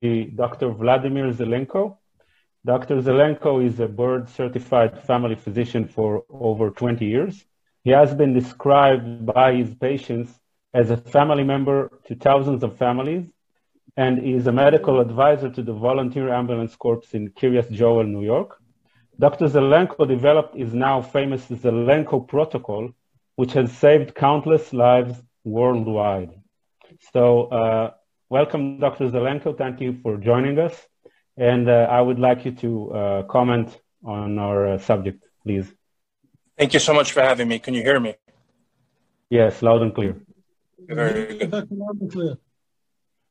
Dr. Vladimir Zelenko. Dr. Zelenko is a board certified family physician for over 20 years. He has been described by his patients as a family member to thousands of families and is a medical advisor to the Volunteer Ambulance Corps in Kiryas Joel, New York. Dr. Zelenko developed his now famous Zelenko protocol, which has saved countless lives worldwide. So, uh, welcome, Dr. Zelenko. Thank you for joining us. And uh, I would like you to uh, comment on our uh, subject, please. Thank you so much for having me. Can you hear me? Yes, loud and clear. Very good.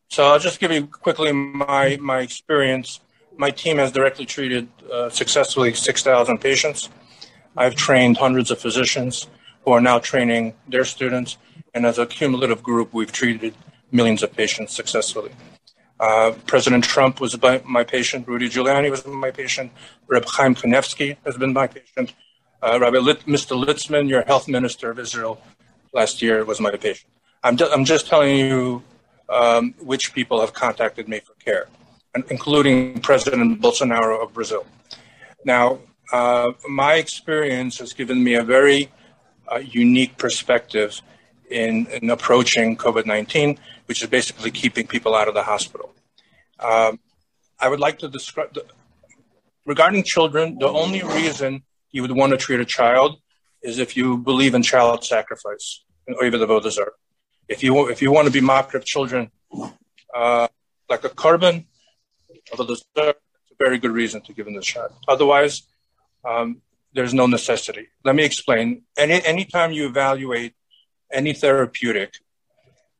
So I'll just give you quickly my, my experience. My team has directly treated uh, successfully 6,000 patients. I've trained hundreds of physicians who are now training their students. And as a cumulative group, we've treated millions of patients successfully. Uh, President Trump was my patient. Rudy Giuliani was my patient. Reb Chaim Kanevsky has been my patient. Uh, Rabbi Mr. Litzman, your health minister of Israel last year, was my patient. I'm just telling you um, which people have contacted me for care, including President Bolsonaro of Brazil. Now, uh, my experience has given me a very uh, unique perspective in, in approaching COVID 19, which is basically keeping people out of the hospital. Um, I would like to describe the, regarding children, the only reason you would want to treat a child is if you believe in child sacrifice, or even the Vodazar. If you if you want to be mocked of children uh, like a korban, it's a very good reason to give them the shot. Otherwise, um, there's no necessity. Let me explain. Any anytime you evaluate any therapeutic,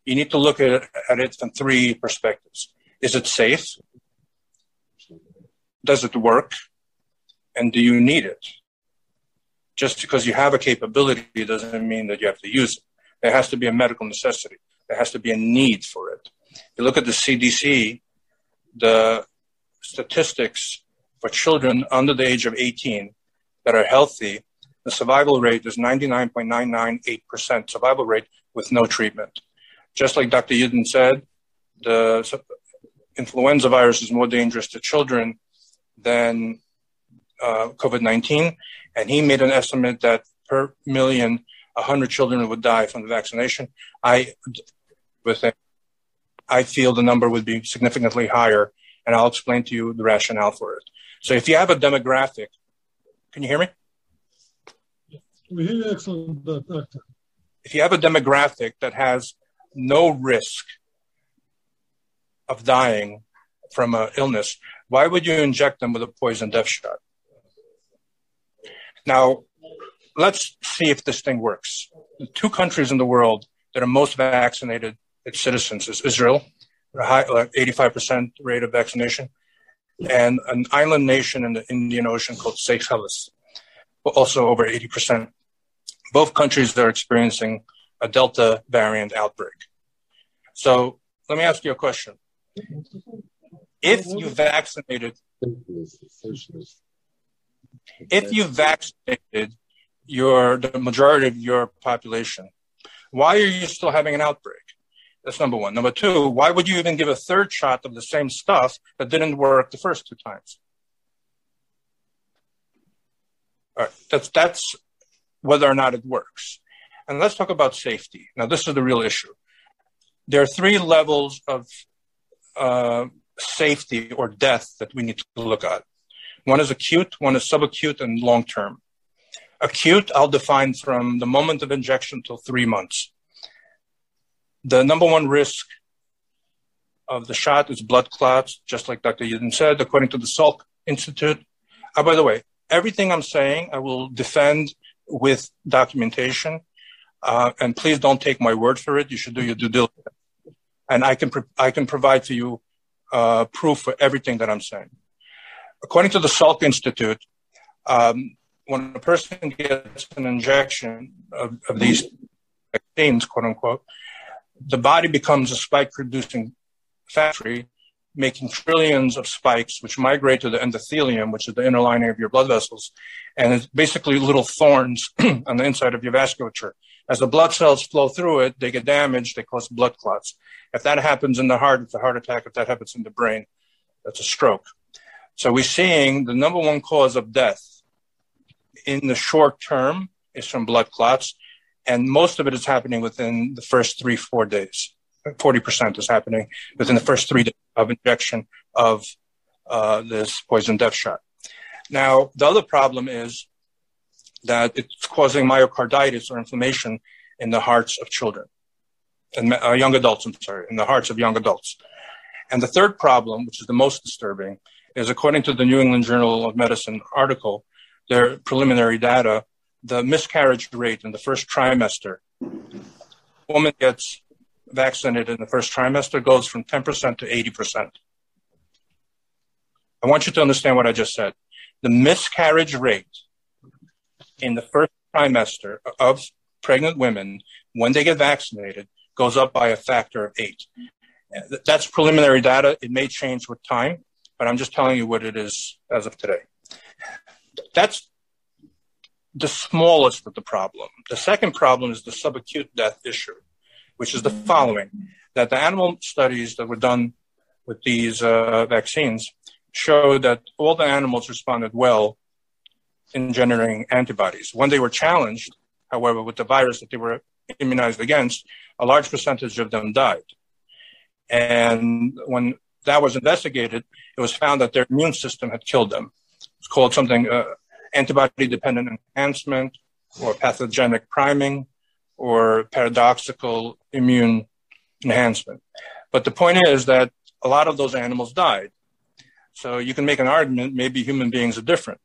you need to look at it, at it from three perspectives. Is it safe? Does it work? And do you need it? Just because you have a capability doesn't mean that you have to use it. There has to be a medical necessity. There has to be a need for it. You look at the CDC, the statistics for children under the age of 18 that are healthy, the survival rate is 99.998% survival rate with no treatment. Just like Dr. Yudin said, the influenza virus is more dangerous to children than uh, COVID 19. And he made an estimate that per million, 100 children would die from the vaccination. I, with I feel the number would be significantly higher, and I'll explain to you the rationale for it. So if you have a demographic, can you hear me? We hear you excellent, doctor. If you have a demographic that has no risk of dying from an illness, why would you inject them with a poison death shot? Now, let's see if this thing works. The two countries in the world that are most vaccinated its citizens is Israel, high, like 85% rate of vaccination, and an island nation in the Indian Ocean called Seychelles, also over 80%. Both countries are experiencing a Delta variant outbreak. So let me ask you a question. If you vaccinated, if you vaccinated your the majority of your population, why are you still having an outbreak? That's number one. Number two, why would you even give a third shot of the same stuff that didn't work the first two times? All right, that's that's whether or not it works. And let's talk about safety. Now, this is the real issue. There are three levels of uh, safety or death that we need to look at. One is acute, one is subacute, and long term. Acute, I'll define from the moment of injection till three months. The number one risk of the shot is blood clots, just like Dr. Yudin said, according to the Salk Institute. Uh, by the way, everything I'm saying, I will defend with documentation. Uh, and please don't take my word for it. You should do your due diligence. And I can, pro- I can provide to you uh, proof for everything that I'm saying. According to the Salk Institute, um, when a person gets an injection of, of these vaccines, quote unquote, the body becomes a spike producing factory, making trillions of spikes, which migrate to the endothelium, which is the inner lining of your blood vessels. And it's basically little thorns on the inside of your vasculature. As the blood cells flow through it, they get damaged, they cause blood clots. If that happens in the heart, it's a heart attack. If that happens in the brain, That's a stroke. So we're seeing the number one cause of death in the short term is from blood clots, and most of it is happening within the first three, four days. 40% is happening within the first three days of injection of uh, this poison death shot. Now, the other problem is that it's causing myocarditis or inflammation in the hearts of children and uh, young adults, I'm sorry, in the hearts of young adults. And the third problem, which is the most disturbing, is according to the New England Journal of Medicine article, their preliminary data, the miscarriage rate in the first trimester, woman gets vaccinated in the first trimester goes from 10% to 80%. I want you to understand what I just said. The miscarriage rate in the first trimester of pregnant women when they get vaccinated goes up by a factor of eight. That's preliminary data. It may change with time, but I'm just telling you what it is as of today. That's the smallest of the problem. The second problem is the subacute death issue, which is the following that the animal studies that were done with these uh, vaccines showed that all the animals responded well in generating antibodies. When they were challenged, however, with the virus that they were immunized against, a large percentage of them died. And when that was investigated, it was found that their immune system had killed them. It's called something uh, antibody dependent enhancement or pathogenic priming or paradoxical immune enhancement. But the point is that a lot of those animals died. So you can make an argument maybe human beings are different.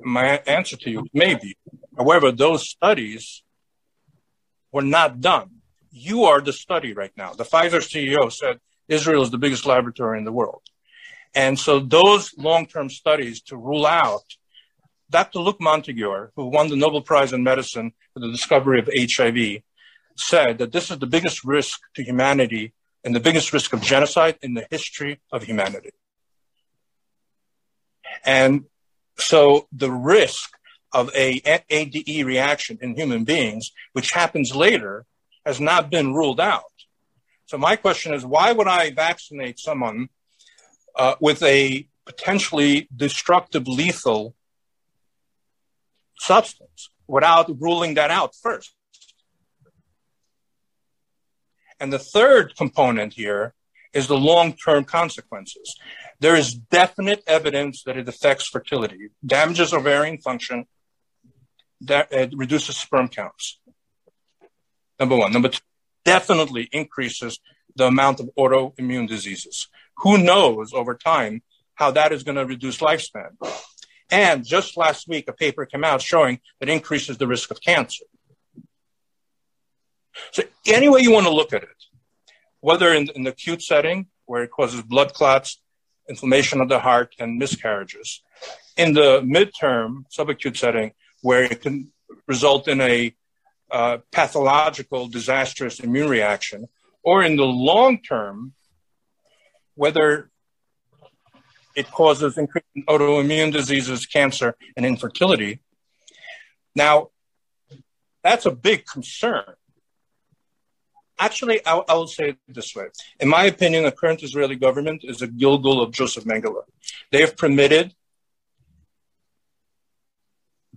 My answer to you, maybe. However, those studies were not done. You are the study right now. The Pfizer CEO said Israel is the biggest laboratory in the world. And so those long-term studies to rule out Dr. Luc Montagnier, who won the Nobel Prize in Medicine for the discovery of HIV, said that this is the biggest risk to humanity and the biggest risk of genocide in the history of humanity. And so the risk of a ADE reaction in human beings, which happens later, has not been ruled out. So my question is, why would I vaccinate someone uh, with a potentially destructive, lethal substance without ruling that out first? And the third component here is the long-term consequences. There is definite evidence that it affects fertility, damages ovarian function, that it reduces sperm counts. Number one. Number two, definitely increases the amount of autoimmune diseases. Who knows over time how that is going to reduce lifespan? And just last week, a paper came out showing that increases the risk of cancer. So, any way you want to look at it, whether in, in the acute setting where it causes blood clots, inflammation of the heart, and miscarriages, in the midterm subacute setting where it can result in a uh, pathological, disastrous immune reaction, or in the long term, whether it causes increased autoimmune diseases, cancer, and infertility. Now, that's a big concern. Actually, I, I will say it this way. In my opinion, the current Israeli government is a Gilgul of Joseph Mengele. They have permitted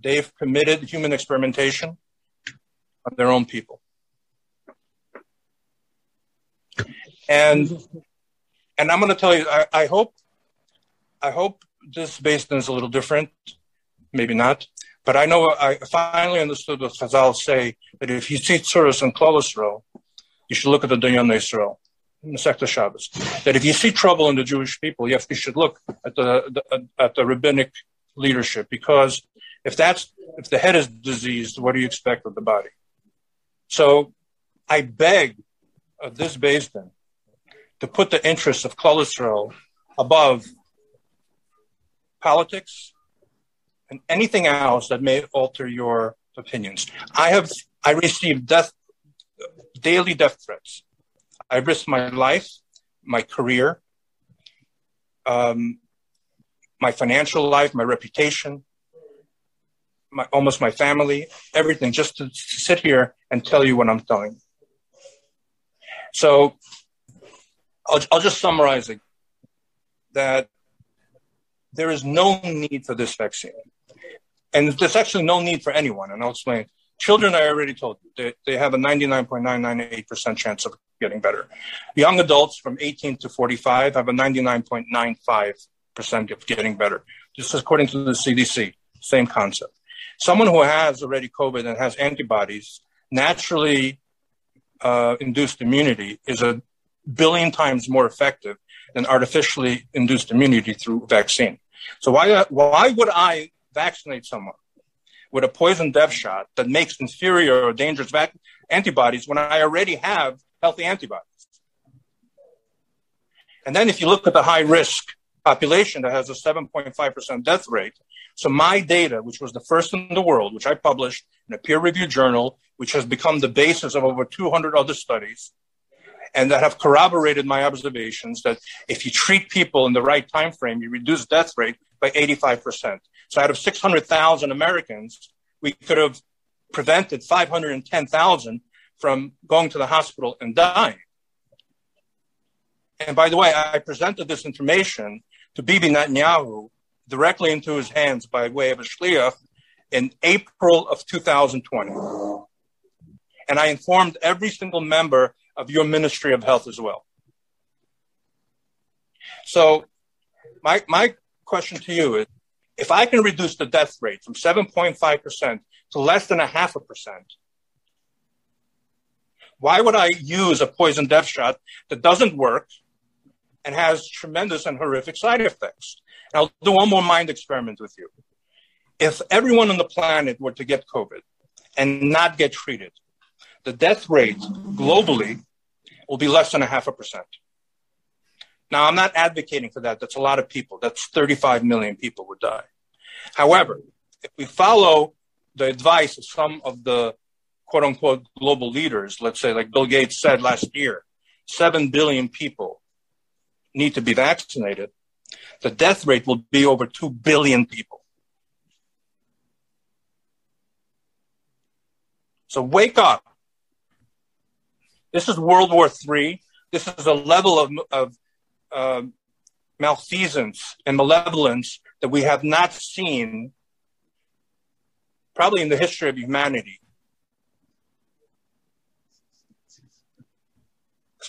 they've permitted human experimentation on their own people. And and I'm going to tell you, I, I hope, I hope this beis din is a little different, maybe not, but I know I finally understood what Chazal say that if you see tzuras and Klal Yisrael, you should look at the dayanei Yisrael in the Shabbos. That if you see trouble in the Jewish people, you, have, you should look at the, the, at the rabbinic leadership because if that's if the head is diseased, what do you expect of the body? So I beg of this beis din to put the interests of Klal Yisrael above politics and anything else that may alter your opinions. I have I received death daily death threats. I risked my life, my career, um, my financial life, my reputation, my, almost my family, everything, just to, to sit here and tell you what I'm telling. So I'll, I'll just summarize it. that there is no need for this vaccine. And there's actually no need for anyone, and I'll explain. Children, I already told you, they, they have a 99.998% chance of getting better. Young adults from 18 to 45 have a 99.95% of getting better. This is according to the CDC, same concept. Someone who has already COVID and has antibodies, naturally uh, induced immunity is a billion times more effective than artificially induced immunity through vaccine. So why, why would I vaccinate someone with a poison death shot that makes inferior or dangerous vac- antibodies when I already have healthy antibodies? And then if you look at the high risk population that has a 7.5% death rate, so my data, which was the first in the world, which I published in a peer-reviewed journal, which has become the basis of over 200 other studies, and that have corroborated my observations that if you treat people in the right time frame, you reduce death rate by 85%. So out of 600,000 Americans, we could have prevented 510,000 from going to the hospital and dying. And by the way, I presented this information to Bibi Netanyahu directly into his hands by way of a shliach in April of 2020. And I informed every single member of your Ministry of Health as well. So, my, my question to you is if I can reduce the death rate from 7.5% to less than a half a percent, why would I use a poison death shot that doesn't work and has tremendous and horrific side effects? And I'll do one more mind experiment with you. If everyone on the planet were to get COVID and not get treated, the death rate globally will be less than a half a percent. Now, I'm not advocating for that. That's a lot of people. That's 35 million people would die. However, if we follow the advice of some of the quote unquote global leaders, let's say, like Bill Gates said last year, 7 billion people need to be vaccinated, the death rate will be over 2 billion people. So wake up. This is World War III. This is a level of, of uh, malfeasance and malevolence that we have not seen probably in the history of humanity.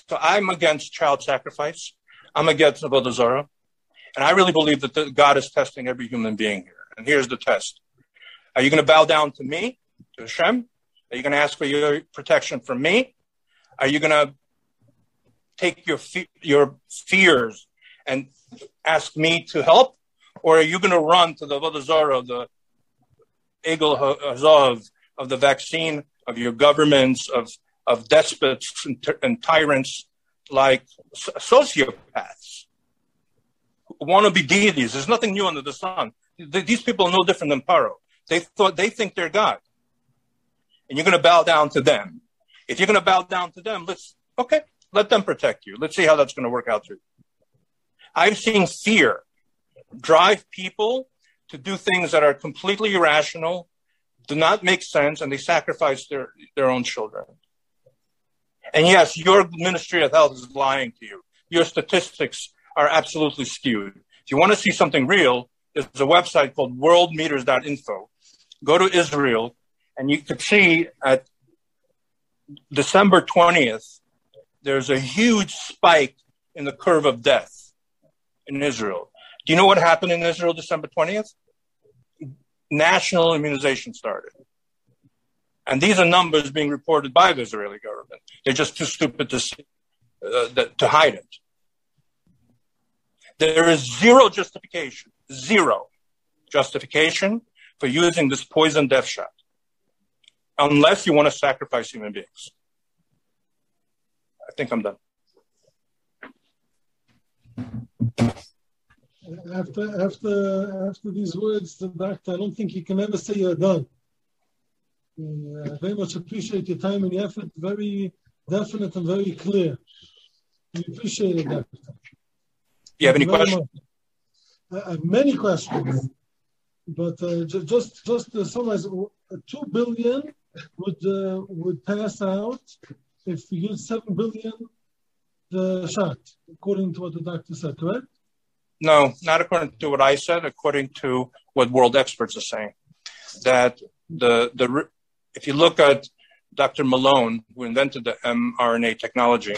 So I'm against child sacrifice. I'm against Avodah Zarah. And I really believe that the, God is testing every human being here. And here's the test. Are you going to bow down to me, to Hashem? Are you going to ask for your protection from me? Are you going to take your fe- your fears and ask me to help, or are you going to run to the Vodazara, the Egel Hazahav of the vaccine, of your governments, of of despots and, and tyrants like sociopaths want to be deities? There's nothing new under the sun. These people are no different than Paro. They thought they think they're God, and you're going to bow down to them. If you're going to bow down to them, let's okay, let them protect you. Let's see how that's going to work out for you. I've seen fear drive people to do things that are completely irrational, do not make sense, and they sacrifice their, their own children. And yes, your Ministry of Health is lying to you. Your statistics are absolutely skewed. If you want to see something real, there's a website called worldometers.info. Go to Israel, and you can see at December 20th, there's a huge spike in the curve of death in Israel. Do you know what happened in Israel December 20th? National immunization started. And these are numbers being reported by the Israeli government. They're just too stupid to, see, uh, to hide it. There is zero justification, zero justification for using this poison death shot, unless you want to sacrifice human beings. I think I'm done. After after after these words, the doctor, I don't think you can ever say you're done. Uh, I very much appreciate your time and your effort. Very definite and very clear. We appreciate it, Doctor. You have any questions? I have many questions, but uh, just just to summarize, two billion would uh, would pass out if we use 7 billion the shot, according to what the doctor said, correct? No, not according to what I said. According to what world experts are saying, that the the if you look at Dr. Malone, who invented the mRNA technology,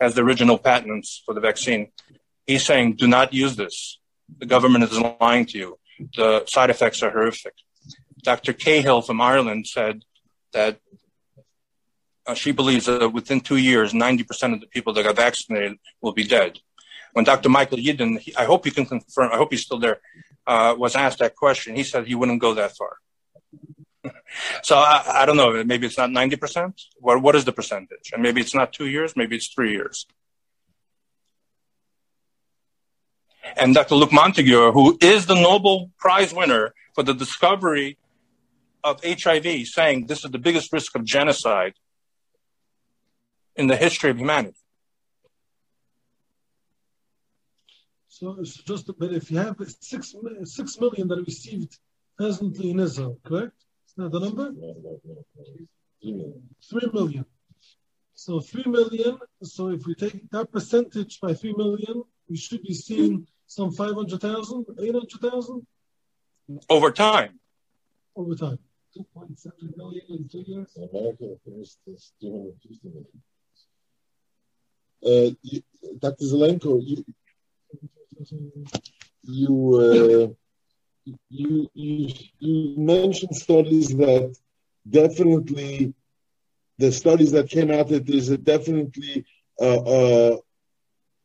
has the original patents for the vaccine. He's saying, do not use this. The government is lying to you. The side effects are horrific. Dr. Cahill from Ireland said that uh, she believes that within two years, 90% of the people that got vaccinated will be dead. When Dr. Michael Yeadon, he, I hope you can confirm, I hope he's still there, uh, was asked that question, he said he wouldn't go that far. so I, I, don't know, maybe it's not 90%. What, what is the percentage? And maybe it's not two years, maybe it's three years. And Dr. Luc Montagnier, who is the Nobel Prize winner for the discovery of HIV, saying this is the biggest risk of genocide in the history of humanity. So it's just, but if you have six six million that received presently in Israel, correct? Is that the number? Three million. So three million. So if we take that percentage by three million, we should be seeing some 500,000, 800,000? Over time. Over time. 2.7 million in two years? America finished this 250 million. Uh, you, Dr. Zelenko, you, you, uh, you, you, you mentioned studies that definitely, the studies that came out that there's a definitely uh, uh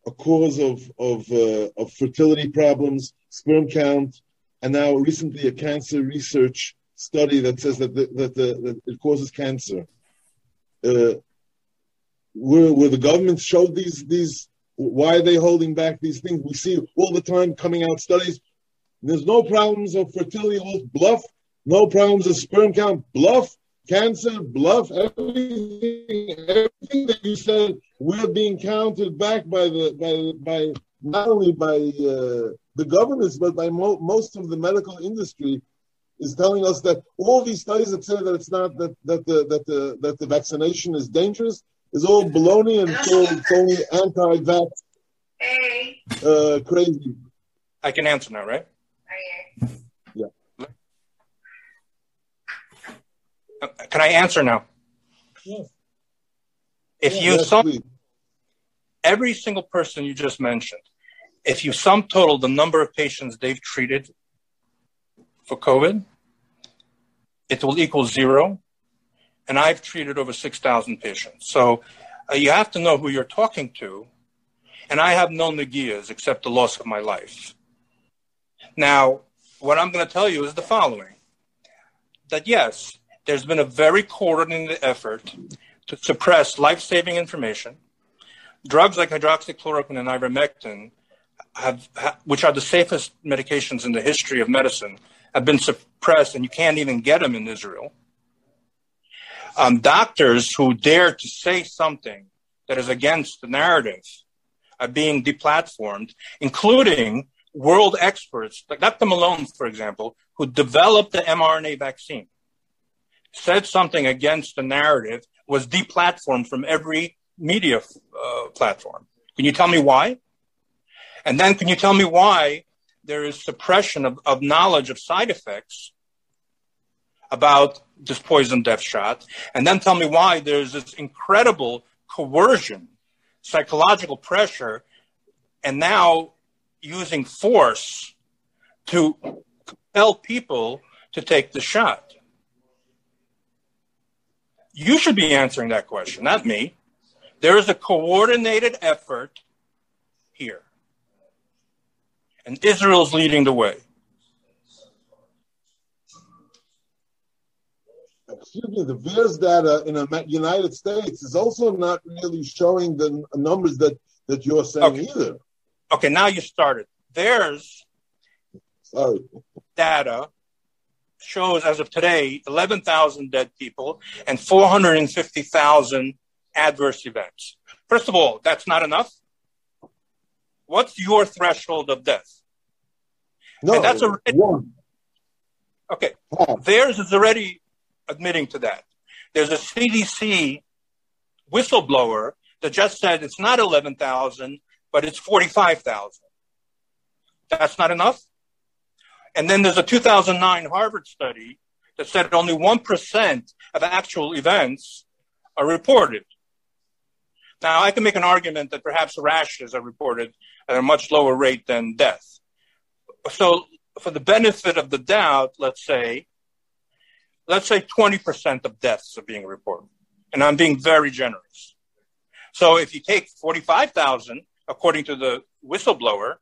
a cause of of, uh, of fertility problems, sperm count, and now recently a cancer research study that says that the, that, the, that it causes cancer. Where, where the government showed these these why are they holding back these things? We see all the time coming out studies. There's no problems of fertility, bluff. No problems of sperm count, bluff cancer, bluff, everything, everything that you said, we're being counted back by the by by not only by uh, the governments but by mo- most of the medical industry is telling us that all these studies that say that it's not that that the that the that the vaccination is dangerous is all baloney and it's, all, anti-vax uh, crazy. I can answer now, right? Yeah. Can I answer now? Yes. If you yes, sum please. every single person you just mentioned, if you sum total the number of patients they've treated for COVID, it will equal zero. And I've treated over 6,000 patients. So uh, you have to know who you're talking to. And I have no nagias except the loss of my life. Now, what I'm going to tell you is the following that yes, there's been a very coordinated effort to suppress life-saving information. Drugs like hydroxychloroquine and ivermectin, have, which are the safest medications in the history of medicine, have been suppressed, and you can't even get them in Israel. Um, doctors who dare to say something that is against the narrative are being deplatformed, including world experts, like Dr. Malone, for example, who developed the mRNA vaccine said something against the narrative was deplatformed from every media uh, platform. Can you tell me why? And then can you tell me why there is suppression of, of knowledge of side effects about this poison death shot? And then tell me why there's this incredible coercion, psychological pressure, and now using force to compel people to take the shot. You should be answering that question, not me. There is a coordinated effort here. And Israel's leading the way. Excuse me, the VAERS data in the United States is also not really showing the numbers that, that you're saying okay. either. Okay, now you started. There's Sorry. data shows as of today 11,000 dead people and 450,000 adverse events. First of all, that's not enough. What's your threshold of death? No, and that's already one. Okay, VAERS is already admitting to that. There's a CDC whistleblower that just said it's not 11,000, but it's 45,000. That's not enough. And then there's a 2009 Harvard study that said only 1% of actual events are reported. Now, I can make an argument that perhaps rashes are reported at a much lower rate than death. So, for the benefit of the doubt, let's say, let's say 20% of deaths are being reported. And I'm being very generous. So, if you take 45,000, according to the whistleblower,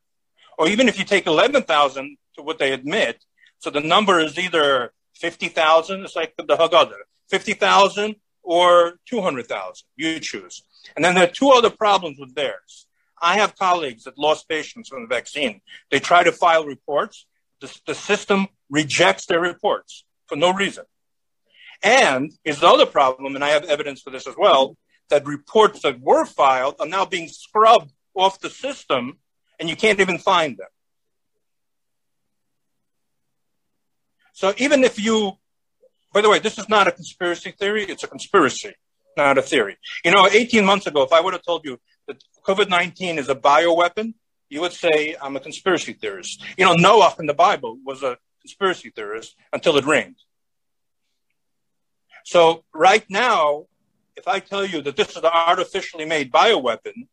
or even if you take 11,000 to what they admit, so the number is either 50,000, it's like the Haggadah, 50,000 or 200,000. You choose. And then there are two other problems with VAERS. I have colleagues that lost patients from the vaccine. They try to file reports. The, the system rejects their reports for no reason. And is the other problem, and I have evidence for this as well, that reports that were filed are now being scrubbed off the system and you can't even find them. So even if you, by the way, this is not a conspiracy theory, it's a conspiracy not a theory. You know, 18 months ago, if I would have told you that COVID 19 is a bioweapon, you would say I'm a conspiracy theorist. You know, Noah in the Bible was a conspiracy theorist until it rains. So, right now, if I tell you that this is an artificially made bioweapon,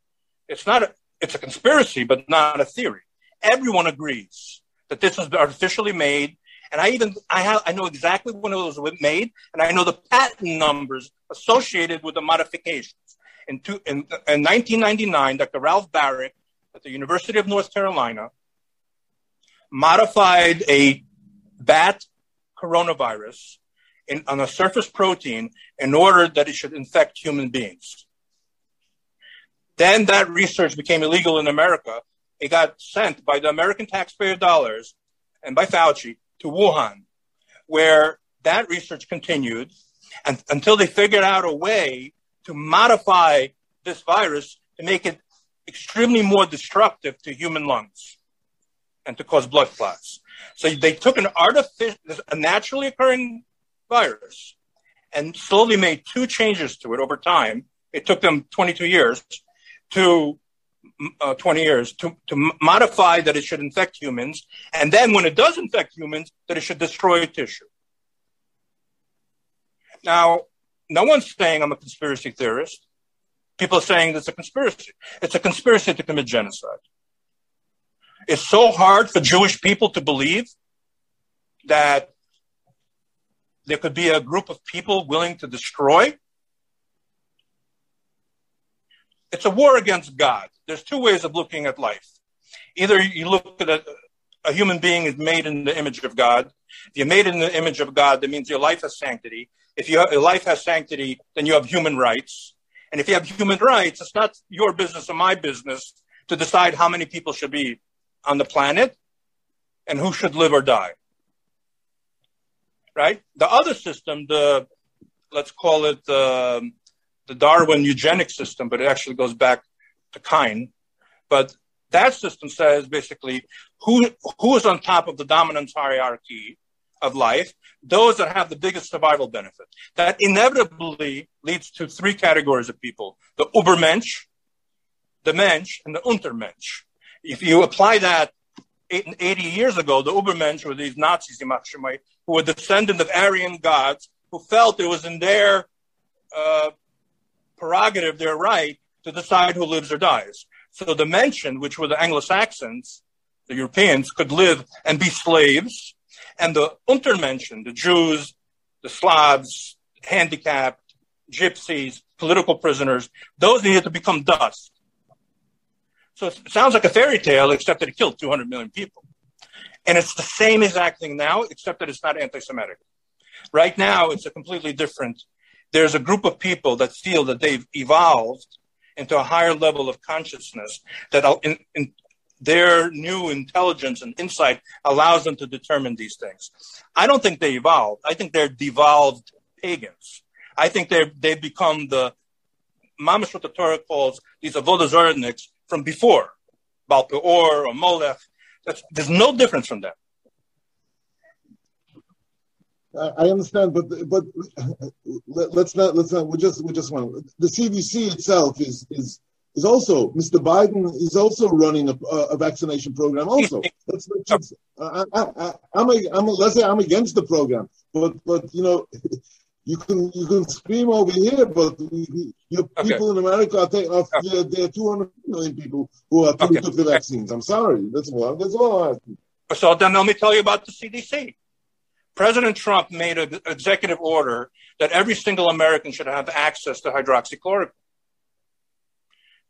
it's not a, it's a conspiracy, but not a theory. Everyone agrees that this is artificially made and I even I have I know exactly when it was made, and I know the patent numbers associated with the modifications. In, two, in, in 1999, Dr. Ralph Baric at the University of North Carolina modified a bat coronavirus in, on a surface protein in order that it should infect human beings. Then that research became illegal in America. It got sent by the American taxpayer dollars and by Fauci to Wuhan, where that research continued and, until they figured out a way to modify this virus to make it extremely more destructive to human lungs and to cause blood clots. So they took an artificial, a naturally occurring virus and slowly made two changes to it over time. It took them 22 years to uh, 20 years to, to modify that it should infect humans. And then when it does infect humans, that it should destroy tissue. Now, no one's saying I'm a conspiracy theorist. People are saying it's a conspiracy. It's a conspiracy to commit genocide. It's so hard for Jewish people to believe that there could be a group of people willing to destroy it's a war against God. There's two ways of looking at life. Either you look at a, a human being is made in the image of God. If you're made in the image of God, that means your life has sanctity. If your life has sanctity, then you have human rights. And if you have human rights, it's not your business or my business to decide how many people should be on the planet and who should live or die. Right? The other system, the let's call it um, the Darwin eugenic system, but it actually goes back to Kine. But that system says basically who who is on top of the dominance hierarchy of life, those that have the biggest survival benefit. That inevitably leads to three categories of people: the Ubermensch, the Mensch, and the Untermensch. If you apply that 80 years ago, the Ubermensch were these Nazis, who were descendants of Aryan gods who felt it was in their uh, prerogative, their right to decide who lives or dies. So the Menschen, which were the Anglo-Saxons, the Europeans, could live and be slaves, and the Untermenschen, the Jews, the Slavs, handicapped, gypsies, political prisoners, those needed to become dust. So it sounds like a fairy tale, except that it killed 200 million people. And it's the same exact thing now, except that it's not anti Semitic. Right now, it's a completely different there's a group of people that feel that they've evolved into a higher level of consciousness that in, in their new intelligence and insight allows them to determine these things. I don't think they evolved. I think they're devolved pagans. I think they've, become the mamash what the Torah calls these avodah from before, Baal Peor or Molech. That's, there's no difference from them. I understand, but but let's not let's not. We just we just want the CDC itself is is is also Mr. Biden is also running a, a vaccination program. Also, let's, let's I, I, I'm, a, I'm a, let's say I'm against the program, but but you know. You can you can scream over here, but you, okay. people in America are, taking, okay. there, are 200 million people who are okay. took the vaccines. I'm sorry, that's all. That's all. So then let me tell you about the CDC. President Trump made an executive order that every single American should have access to hydroxychloroquine.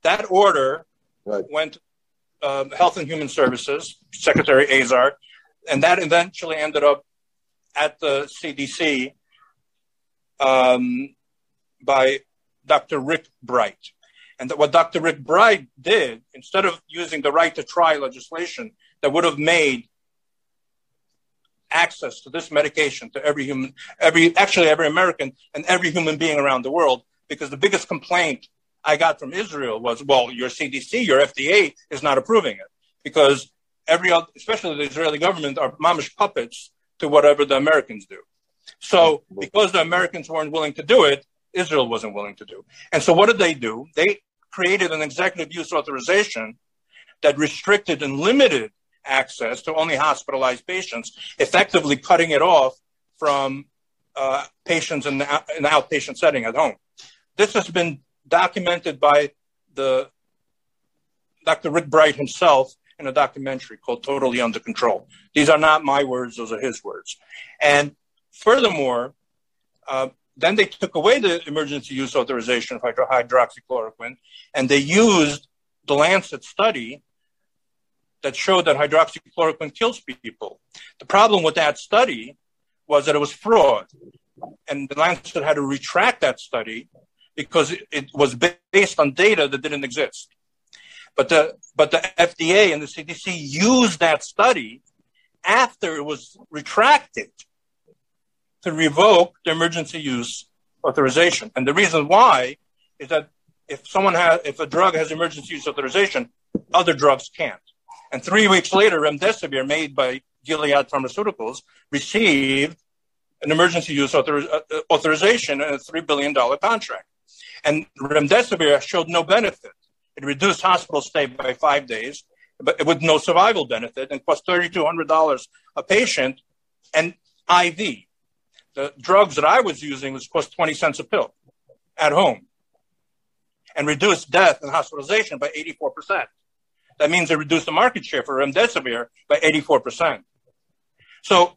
That order right. went um, Health and Human Services, Secretary Azar, and that eventually ended up at the CDC um, by Dr. Rick Bright. And what Dr. Rick Bright did, instead of using the right to try legislation that would have made access to this medication to every human, every actually every American and every human being around the world, because the biggest complaint I got from Israel was, well, your CDC, your FDA is not approving it because every, especially the Israeli government, are mamish puppets to whatever the Americans do. So because the Americans weren't willing to do it, Israel wasn't willing to do. And so what did they do? They created an executive use authorization that restricted and limited access to only hospitalized patients, effectively cutting it off from uh, patients in the, in the outpatient setting at home. This has been documented by the Dr. Rick Bright himself in a documentary called Totally Under Control. These are not my words, those are his words. And furthermore, uh, then they took away the emergency use authorization of hydroxychloroquine and they used the Lancet study that showed that hydroxychloroquine kills people. The problem with that study was that it was fraud. And the Lancet had to retract that study because it, was based on data that didn't exist. But the but the FDA and the CDC used that study after it was retracted to revoke the emergency use authorization. And the reason why is that if someone has if a drug has emergency use authorization, other drugs can't. And three weeks later, remdesivir, made by Gilead Pharmaceuticals, received an emergency use author- uh, authorization and a $3 billion contract. And remdesivir showed no benefit. It reduced hospital stay by five days, but with no survival benefit and cost $3,200 a patient and IV. The drugs that I was using was cost 20 cents a pill at home and reduced death and hospitalization by 84%. That means they reduced the market share for remdesivir by 84%. So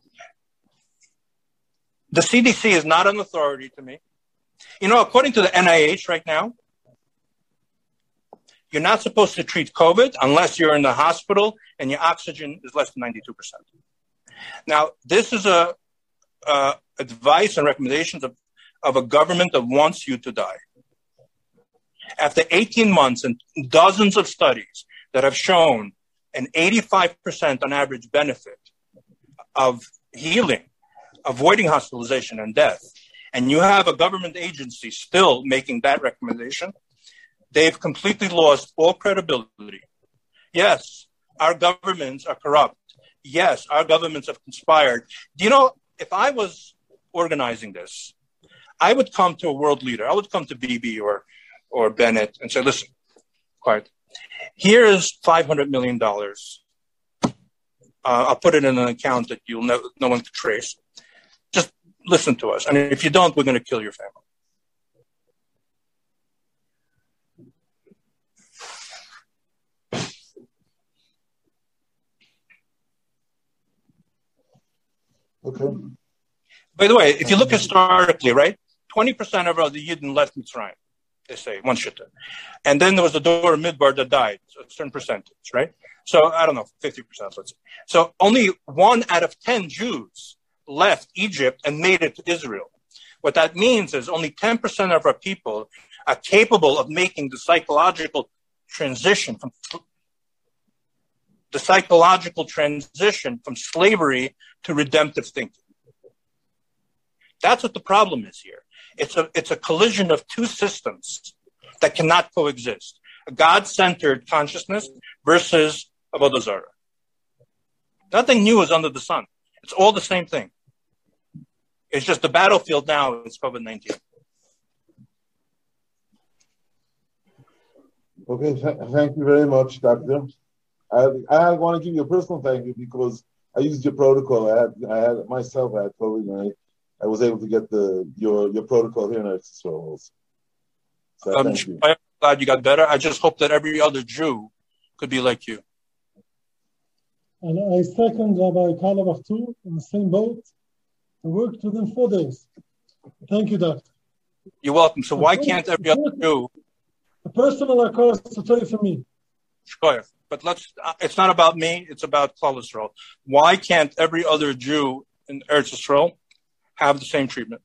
the CDC is not an authority to me. You know, according to the NIH right now, you're not supposed to treat COVID unless you're in the hospital and your oxygen is less than 92%. Now, this is a uh, advice and recommendations of, of a government that wants you to die. After 18 months and dozens of studies that have shown an 85% on average benefit of healing, avoiding hospitalization and death, and you have a government agency still making that recommendation, they've completely lost all credibility. Yes, our governments are corrupt. Yes, our governments have conspired. Do you know, if I was organizing this, I would come to a world leader. I would come to Bibi or, or Bennett and say, listen, quiet. Here is $500 million. Uh, I'll put it in an account that you'll no, no one can trace Just listen to us. And if you don't, we're going to kill your family. Okay. By the way, if you look mm-hmm. historically, right, 20% of the Yidden left Mitzrayim, they say, one shitta. And then there was the door of Midbar that died, so a certain percentage, right? So I don't know, 50%, let's say. So only one out of 10 Jews left Egypt and made it to Israel. What that means is only 10% of our people are capable of making the psychological transition from the psychological transition from slavery to redemptive thinking. That's what the problem is here. It's a, it's a collision of two systems that cannot coexist. A God-centered consciousness versus Avodah Zarah. Nothing new is under the sun. It's all the same thing. It's just the battlefield now is COVID 19. Okay, th- thank you very much, Doctor. I, I want to give you a personal thank you because I used your protocol. I had, I had myself, I had COVID, and I, I was able to get the your your protocol here in Eretz also. So I'm glad you got better. I just hope that every other Jew could be like you. And I second Rabbi Carlebach too, in the same boat. I worked within four days. Thank you, Doctor. You're welcome. So why can't every other Jew? A personal across to tell you for me. Sure. But let's, uh, it's not about me, it's about Klal Yisrael. Why can't every other Jew in Eretz Israel have the same treatment?